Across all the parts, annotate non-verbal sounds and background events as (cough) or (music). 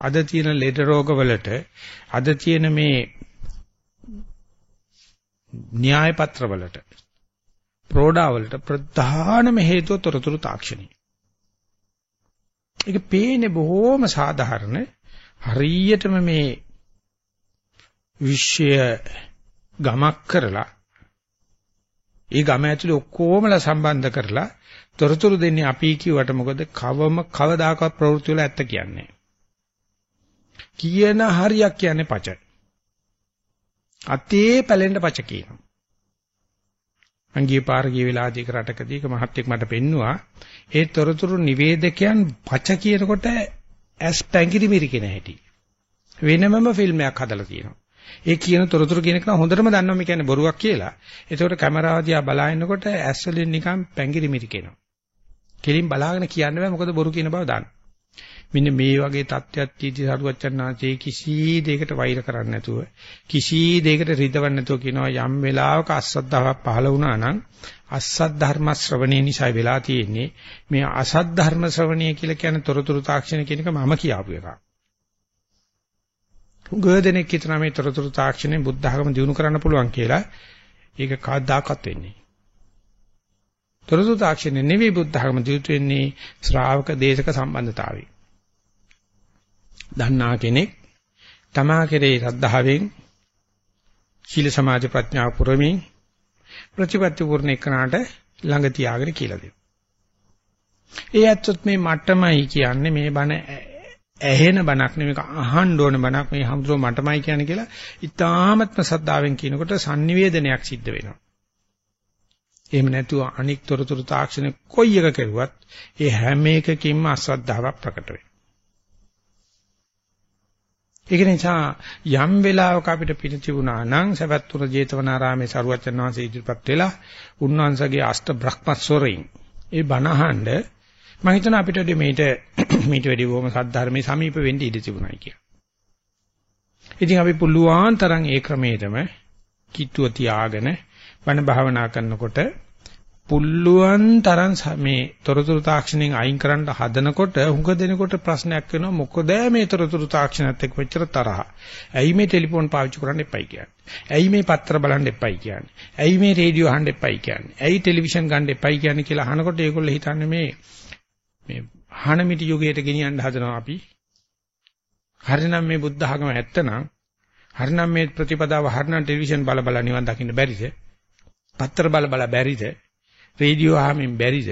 අද තියෙන ලෙඩ රෝග වලට අද තියෙන මේ න්‍යාය පත්‍ර වලට ප්‍රෝඩා වලට ප්‍රධානම හේතුව තොරතුරු තාක්ෂණය. ඒක පේන්නේ බොහොම සාධාරණ හරියටම මේ විශ්ය ගමක් කරලා ඒ ගම ඇතුලේ ඔක්කොමලා සම්බන්ධ කරලා තොරතුරු දෙන්නේ අපි කිව්වට මොකද කවම කවදාකවත් ප්‍රවෘත්ති වල ඇත්ත කියන්නේ කියන හරියක් කියන්නේ පච අතේ පැලෙන්න පච කියනවා අංගී පාර ගිය වෙලාවදී එක රටකදී එක මහත්ෙක් මට පෙන්නවා ඒ තොරතුරු නිවේදකයන් පච කියනකොට ඇස් පැංගිරි මිරිකෙන හැටි වෙනමම ෆිල්ම් එකක් හදලා තියෙනවා ඒ කියන තොරතුරු කියන කෙනා හොඳටම දන්නවා මේ කියන්නේ බොරුවක් කියලා. ඒතකොට කැමරාව දිහා බලාගෙනකොට ඇස් වලින් නිකන් පැංගිරි මිරිකෙනවා. කෙලින් බලාගෙන කියන්න බෑ මොකද බොරු කියන බව දන්න. මෙන්න මේ වගේ தත්ත්වයක් තීටි සරුවච්චන්නාංශේ කිසි දෙයකට වෛර කරන්නේ නැතුව කිසි දෙයකට රිදවන්නේ නැතුව කියනවා යම් වෙලාවක අසද්ධාවක් පහළ වුණා නම් අසත් ධර්ම ශ්‍රවණේ නිසා වෙලා තියෙන්නේ මේ අසත් ධර්ම ශ්‍රවණය කියලා කියන තොරතුරු තාක්ෂණ කියන එක මම කියාපු එකක්. උගදෙනෙක් හිතන මේ තොරතුරු තාක්ෂණය බුද්ධ ධර්ම දිනු කරන්න පුළුවන් කියලා ඒක කවදාකවත් වෙන්නේ තොරතුරු තාක්ෂණය නෙවෙයි බුද්ධ ධර්ම දිනු වෙන්නේ ශ්‍රාවක දේශක සම්බන්ධතාවය. දන්නා කෙනෙක් තමා කෙරේ ශ්‍රද්ධාවෙන් සීල සමාධි ප්‍රඥා පුරමින් ප්‍රතිපත්ති පුරණ එකනට ළඟ තියාගෙන කියලා දෙනවා. ඒ ඇත්තත් මේ මට්ටමයි කියන්නේ මේ බණ ඇහෙන බණක් නෙමෙයි අහන්න ඕන බණක් මේ හමුදුර මටමයි කියන්නේ කියලා ඉතාමත්ම සද්ධාවෙන් කියනකොට sannivedanayak සිද්ධ වෙනවා. එහෙම නැතුව අනික් තොරතුරු තාක්ෂණ කොයි එක කෙරුවත් ඒ හැම එකකින්ම අශ්‍රද්ධාවක් ප්‍රකට වෙනවා. ඒක නිසා යම් වෙලාවක අපිට පිට තිබුණා නම් සවැත්තුර ජේතවනාරාමේ සරුවචන වහන්සේ ඉදිරිපත් වෙලා උන්වංශගේ අෂ්ට බ්‍රහ්මස්වරයෙන් ඒ බණහඬ මම හිතනවා අපිට මේට (clears throat) මීට වැඩි බොහොම සද්ධර්මයේ සමීප වෙන්න ඉඩ තිබුණයි කියලා. ඉතින් අපි පුළුවන් තරම් ඒ ක්‍රමයටම කිට්ටුව තියාගෙන බණ භාවනා කරනකොට පුළුවන් තරම් මේ තොරතුරු තාක්ෂණයෙන් අයින් කරන්න හදනකොට හුඟ දෙනකොට ප්‍රශ්නයක් වෙනවා මොකද මේ තොරතුරු තාක්ෂණයත් එක්ක මෙච්චර තරහ. ඇයි මේ ටෙලිෆෝන් පාවිච්චි කරන්න එපයි කියන්නේ? ඇයි මේ පත්‍ර බලන්න එපයි කියන්නේ? ඇයි මේ රේඩියෝ අහන්න එපයි කියන්නේ? ඇයි ටෙලිවිෂන් ගන්න එපයි කියන්නේ කියලා අහනකොට ඒගොල්ලෝ හිතන්නේ මේ මේ හානමිටි යුගයට ගෙනියන්න හදනවා අපි. හරිනම් මේ බුද්ධ ආගම ඇත්තනම් හරිනම් මේ ප්‍රතිපදාව හරිනම් ටෙලිවිෂන් බල බල නිවන් දකින්න බැරිද? පත්‍ර බල බල බැරිද? රේඩියෝ අහමින් බැරිද?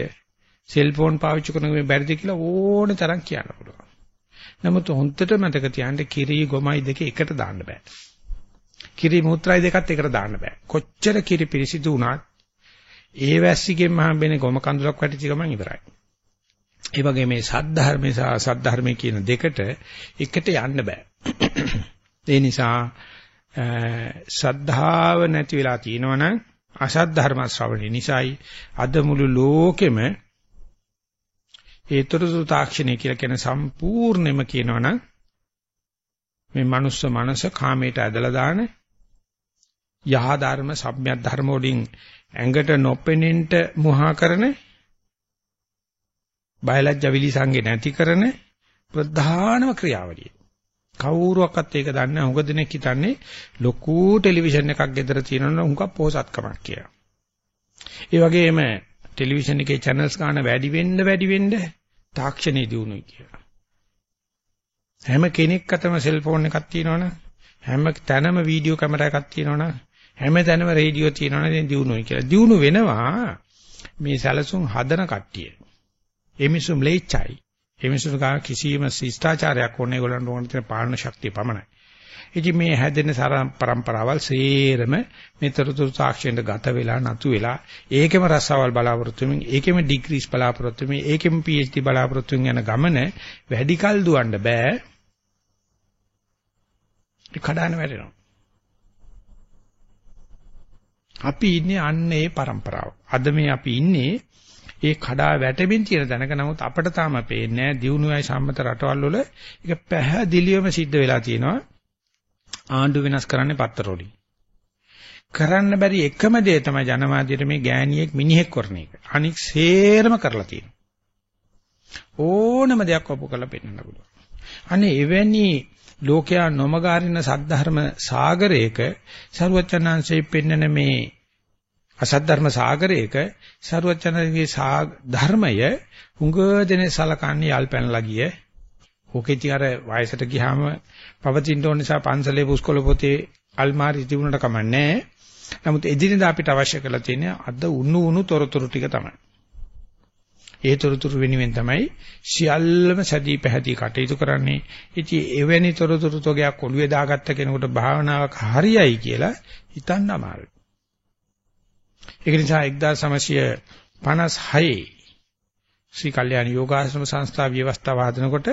සෙල්ෆෝන් පාවිච්චි කරන මේ බැරිද කියලා ඕන තරම් කියන්න පුළුවන්. නමුත් හොන්දට මතක තියාගන්න කිරි ගොමයි දෙක එකට දාන්න බෑ. කිරි මුත්‍රායි දෙකත් එකට දාන්න බෑ. කොච්චර කිරි පිරිසිදු වුණත් ඒ වැස්සිගෙන් මහම්බෙන ගොම කඳුලක් වැටිච්ච ගමන් ඉවරයි. ඒ වගේ මේ සද්ධර්මේ සහ සද්ධර්මේ කියන දෙකට එකට යන්න බෑ. ඒ නිසා ශ්‍රද්ධාව නැති වෙලා තියෙනවනම් අසත් ධර්ම ශ්‍රවණය නිසායි අද මුළු ලෝකෙම ඒතරසු තාක්ෂණය කියලා කියන සම්පූර්ණෙම කියනවනම් මේ මනුස්ස මනස කාමයට ඇදලා දාන යහ ධර්ම සම්‍යක් ධර්ම වලින් ඇඟට නොපෙනෙන්න මුහා කරන බයලජ්ජා විලිසංගේ නැති කරන ප්‍රධානම ක්‍රියාවලිය. කවුරුවක්වත් ඒක දන්නේ නැහැ. උඟ දිනෙක හිතන්නේ ලොකු ටෙලිවිෂන් එකක් ගෙදර තියෙනවනම් උඟ පොසත්කමක් කියලා. ඒ වගේම ටෙලිවිෂන් එකේ channels ගන්න වැඩි වෙන්න වැඩි වෙන්න තාක්ෂණය දියුණුයි කියලා. හැම කෙනෙක් අතම සෙල්ෆෝන් එකක් තියෙනවනම් හැම තැනම වීඩියෝ කැමරා එකක් තියෙනවනම් හැම තැනම රේඩියෝ තියෙනවනම් දැන් දියුණුයි කියලා. දියුණු වෙනවා මේ සැලසුම් හදන කට්ටිය. ඒ මිනිස්සු ම්ලේච්චයි. ඒ මිනිස්සු ගා කිසියම් ශිෂ්ටාචාරයක් ඕනේ ඒගොල්ලන්ට ඕන තියෙන පාලන ශක්තිය පමණයි. ඉතින් මේ හැදෙන සරම් પરම්පරාවල් සේරම මෙතරතුරු සාක්ෂියෙන්ද ගත වෙලා නතු වෙලා ඒකෙම රසවල් බලාපොරොත්තු වෙමින් ඒකෙම ඩිග්‍රීස් බලාපොරොත්තු වෙමින් ඒකෙම PhD බලාපොරොත්තු යන ගමන වැඩි කල් දුවන්න බෑ. ඒ කඩාන වැටෙනවා. අපි ඉන්නේ අන්න ඒ પરම්පරාව. අද මේ අපි ඉන්නේ ඒ කඩා වැටෙමින් තියෙන දැනක නමුත් අපිට තාම පේන්නේ නැහැ දියුණුවයි සම්මත රටවල් වල ඒක පැහැදිලිවම සිද්ධ වෙලා තියෙනවා ආණ්ඩු වෙනස් කරන්නේ පත්තර වලින් කරන්න බැරි එකම දේ තමයි ජනමාධ්‍යයට මේ ගෑණියෙක් මිනිහෙක් කරන එක. අනික සේරම කරලා තියෙනවා. ඕනම දෙයක් ඔප්පු කරලා පෙන්නන්න පුළුවන්. අනේ එවැනි ලෝකයා නොමගාරින සද්ධර්ම සාගරයක ਸਰුවචනාංශයේ පෙන්වන මේ අසද්ධර්ම සාගරයක ਸਰුවචනාංශයේ ධර්මය හුඟ දෙනේ සලකන්නේ යල්පැනලා ගිය ඕකේ තියර වයසට ගියාම පවතින්න ඕන නිසා පන්සලේ පුස්කොළ පොතේ අල්මාරි තිබුණට කමන්නේ. නමුත් එදිනෙදා අපිට අවශ්‍ය කරලා තියෙන අද උණු උණු තොරතුරු ටික තමයි. ඒ තොරතුරු වෙනුවෙන් තමයි සියල්ලම සැදී පැහැදී කටයුතු කරන්නේ. ඉතින් එවැනි තොරතුරු තෝගයක් ඔළුවේ දාගත්ත කෙනෙකුට භාවනාවක් හරියයි කියලා හිතන්න අමාරුයි. ඒක නිසා 1956 ශ්‍රී කල්යාණ යෝගාශ්‍රම සංස්ථා ව්‍යවස්ථාව හදනකොට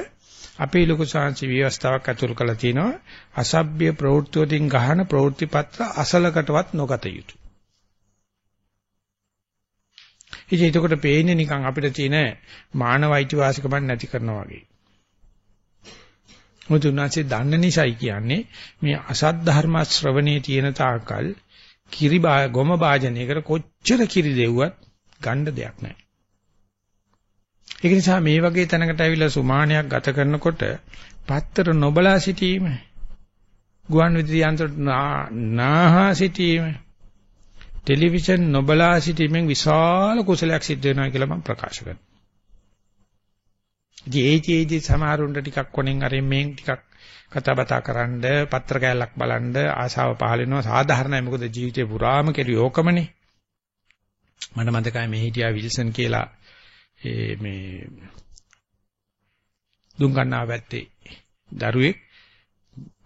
අපේ ලොකු ශාන්ති ව්‍යවස්ථාවක් අතුල් කරලා තිනවා අසභ්‍ය ප්‍රවෘත්ති වලින් ගහන ප්‍රවෘත්ති පත්‍ර අසලකටවත් නොගත යුතුය. ඉතින් එතකොට පේන්නේ නිකන් අපිට තියෙන මානව අයිතිවාසිකමක් නැති කරනවා වගේ. මුතුනාචේ දන්න නිසායි කියන්නේ මේ අසත් ධර්ම ශ්‍රවණේ තියෙන තාකල් කිරි ගොම වාජනයකට කොච්චර කිරි දෙව්වත් ගන්න දෙයක් නැහැ. ඒක නිසා මේ වගේ තැනකට ඇවිල්ලා සුමානයක් ගත කරනකොට පත්තර නොබලා සිටීම ගුවන් විදුලි යන්ත්‍ර නාහා සිටීම ටෙලිවිෂන් නොබලා සිටීමෙන් විශාල කුසලයක් සිද්ධ වෙනවා කියලා මම ප්‍රකාශ කරනවා. ඉතින් ඒචේදී සමහරුන්ට ටිකක් කොනෙන් අරින් මේන් ටිකක් කතා බතා කරන්න පත්‍ර කැලක් බලන්න ආශාව පහල වෙනවා සාධාරණයි මොකද ජීවිතේ පුරාම කෙරි ඕකමනේ. මට මතකයි මේ හිටියා විල්සන් කියලා ඒ මේ දුම්ගන්නා පැත්තේ දරුවෙක්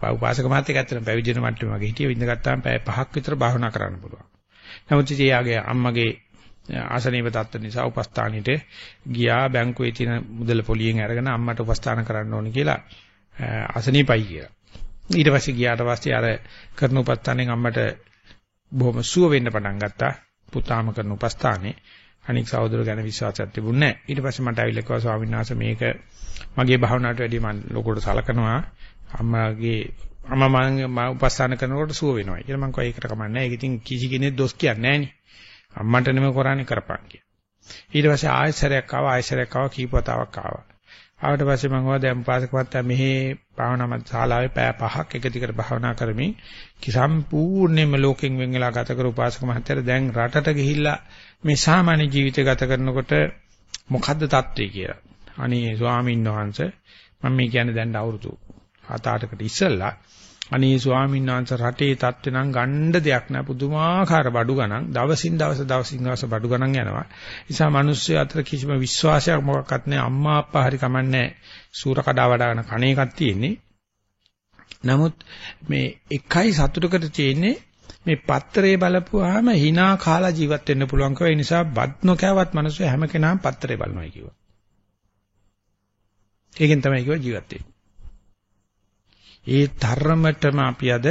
උපාසක මාත්‍යෙක් ඇත්තට පැවිදින මට්ටම වගේ හිටිය විඳ ගත්තාම පැය පහක් විතර භාවනා කරන්න පුළුවන්. නමුත් ඉතින් එයාගේ අම්මගේ ආසනීය තත්ත්ව නිසා උපස්ථානෙට ගියා බැංකුවේ තියෙන මුදල පොලියෙන් අරගෙන අම්මට උපස්ථාන කරන්න ඕනේ කියලා ආසනීපයි කියලා. ඊට පස්සේ ගියාට පස්සේ අර කරන උපස්ථානෙන් අම්මට බොහොම සුව වෙන්න පටන් ගත්තා. පුතාම කරන උපස්ථානේ අනික් සහෝදර ගැන විශ්වාසයක් තිබුණේ නැහැ. ඊට පස්සේ මට ඇවිල්ලා කිව්වා ස්වාමීන් වහන්සේ මේක මගේ භාවනාවට වැඩිය මම ලොකුට සලකනවා. අම්මාගේ අම්මා මම උපස්ථාන කරනකොට සුව වෙනවා කියලා මම කිව්වා ඒකට කමන්නේ නැහැ. ඒක ඉතින් කිසි කෙනෙක් දොස් කියන්නේ නැහනේ. අම්මන්ට නෙමෙයි කරන්නේ කරපන් කියලා. ඊට පස්සේ ආයෙසරයක් ආවා ආයෙසරයක් ආවා කීපතාවක් ආවා. ආවට පස්සේ මම ගියා දැන් පාසක මත්තා මෙහි භාවනා මත් ශාලාවේ පැය පහක් එක දිගට භාවනා කරමින් කිසම්පූර්ණයෙන්ම ලෝකෙන් වෙන් වෙලා ගත කර උපාසක මහත්තයා දැන් රටට ගිහිල්ලා මේ සාමාන්‍ය ජීවිතය ගත කරනකොට මොකද්ද தત્ත්වය කියලා. අනේ ස්වාමීන් වහන්සේ මම මේ කියන්නේ දැන් අවුරුදු 7-8කට ඉස්සෙල්ලා අනේ ස්වාමීන් වහන්සේ රටේ தත්ත්ව නම් ගණ්ඩ දෙයක් නෑ පුදුමාකාර බඩු ගණන් දවසින් දවස දවසින් දවස බඩු ගණන් යනවා. නිසා මිනිස්සු අතර කිසිම විශ්වාසයක් මොකක්වත් නෑ අම්මා අප්පා හරි කමන්නේ සූර කඩා වඩාගෙන කණ එකක් තියෙන්නේ. නමුත් මේ එකයි සතුටකට තියෙන්නේ මේ පත්‍රයේ බලපුවාම hina කාලා ජීවත් වෙන්න පුළුවන් කව ඒ නිසා බත් නොකෑවත් මිනිස්සු හැම කෙනාම පත්‍රේ බලනවා කිව්වා. ඒකෙන් තමයි කිව්වා ජීවත් වෙන්නේ. ඒ තරමටම අපි අද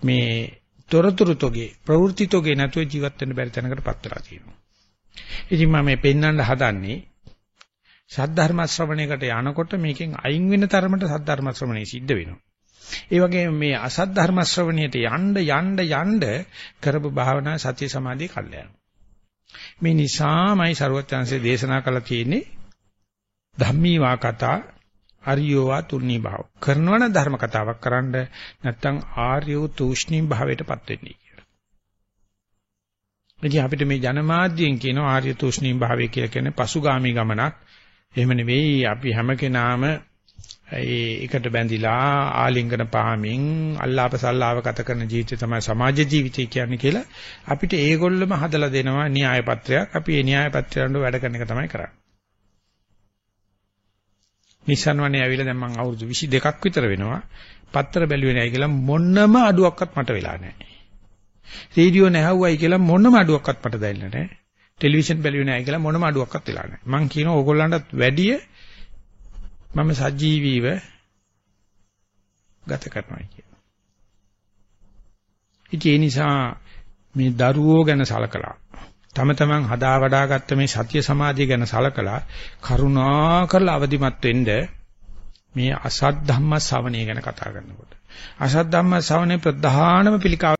මේ තොරතුරු තෝගේ ප්‍රවෘත්ති තෝගේ නැතුව ජීවත් වෙන්න බැරි තැනකටපත් වෙලා තියෙනවා. ඉතින් මම මේ පෙන්වන්න හදන්නේ සද්ධර්ම ශ්‍රවණයකට යනකොට මේකෙන් අයින් වෙන තරමට සද්ධර්ම ශ්‍රවණය සිද්ධ වෙනවා. ඒ වගේම මේ අසත් ධර්ම ශ්‍රවණයට යන්න යන්න යන්න කරපු භාවනා සතිය සමාධිය කල්යන. මේ නිසාමයි ਸਰවඥාන්සේ දේශනා කළා තියෙන්නේ ධම්මී වාකතා ආර්යෝවා තුන්නී භාව. කරනවන ධර්ම කතාවක් කරන්න නැත්නම් ආර්යෝ තුෂ්ණී භාවයටපත් වෙන්නේ කියලා. ඉතින් අපිට මේ ජනමාධ්‍යයෙන් කියන ආර්ය තුෂ්ණී භාවය කියලා කියන්නේ පසුගාමි ගමනක්. එහෙම නෙවෙයි අපි හැම කෙනාම ඒ එකට බැඳිලා ආලිංගන පාමින් අල්ලාප සල්ලාව ගත කරන ජීවිතය තමයි සමාජ ජීවිතය කියන්නේ කියලා අපිට ඒගොල්ලොම හදලා දෙනවා න්‍යාය පත්‍රයක්. අපි ඒ න්‍යාය පත්‍රයට වැඩ කරන එක තමයි කරන්නේ. නිසන් වනේ ඇවිල්ලා දැන් මම අවුරුදු 22ක් විතර වෙනවා. පත්‍ර බැලුවේ නැහැ කියලා මොනම අඩුවක්වත් මට වෙලා නැහැ. රේඩියෝ නැහුවයි කියලා මොනම අඩුවක්වත් මට දැනෙන්නේ නැහැ. ටෙලිවිෂන් බැලුවේ නැහැ කියලා මොනම අඩුවක්වත් වෙලා නැහැ. මං කියනවා ඕගොල්ලන්ටත් වැඩිය මම සජීවීව ගත කරනවා කියලා. ඉතින් ඒ නිසා මේ දරුවෝ ගැන සලකලා තම තමන් හදා වඩාගත්ත මේ සතිය සමාධිය ගැන සලකලා කරුණා කරලා අවදිමත් වෙන්න මේ අසත් ධම්ම ශ්‍රවණය ගැන කතා කරනකොට. අසත් ධම්ම ශ්‍රවණේ ප්‍රධානම පිළිකාව